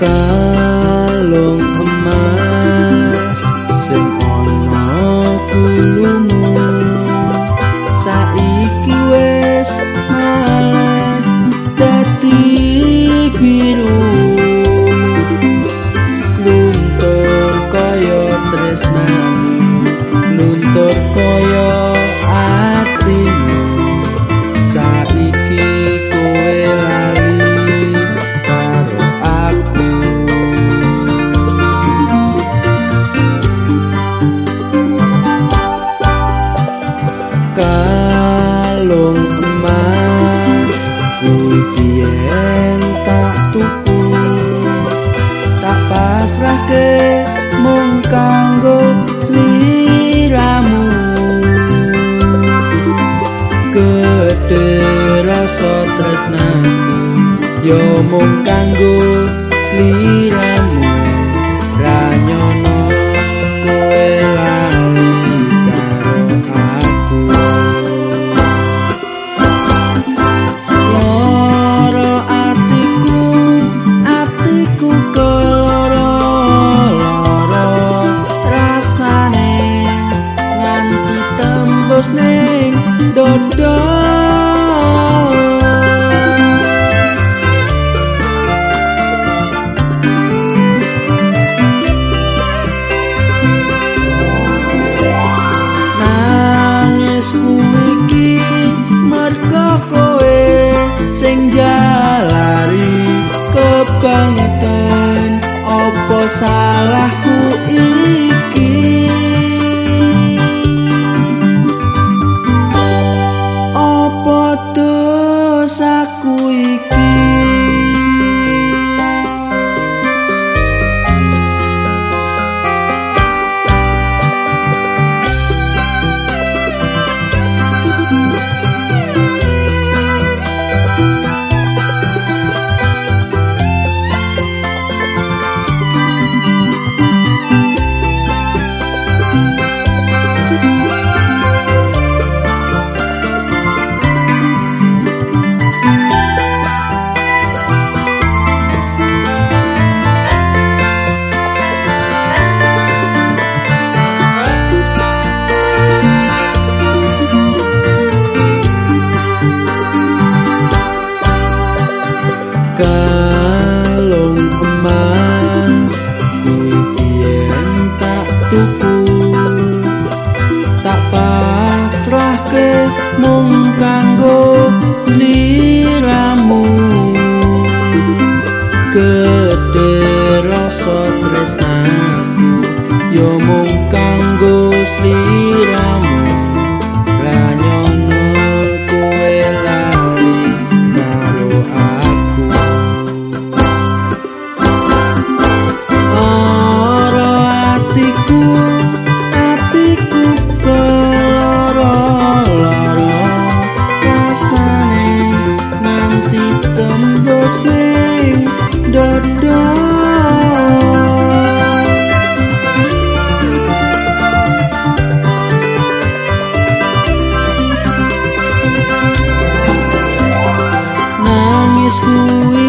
kalung rasa tresnaku yo mung kanggo sliramu ranyono kowe lali karo aku. Loro atiku atiku keloro loro rasane nganti tembus ning dodo sing kalung emas biyen tak tuku. Tak pasrahke mung kanggo sliramu. Gedhe rasa tresnaku yo atiku atiku keloro loro rasane nanti tembus ning dodo. Nangis kuwi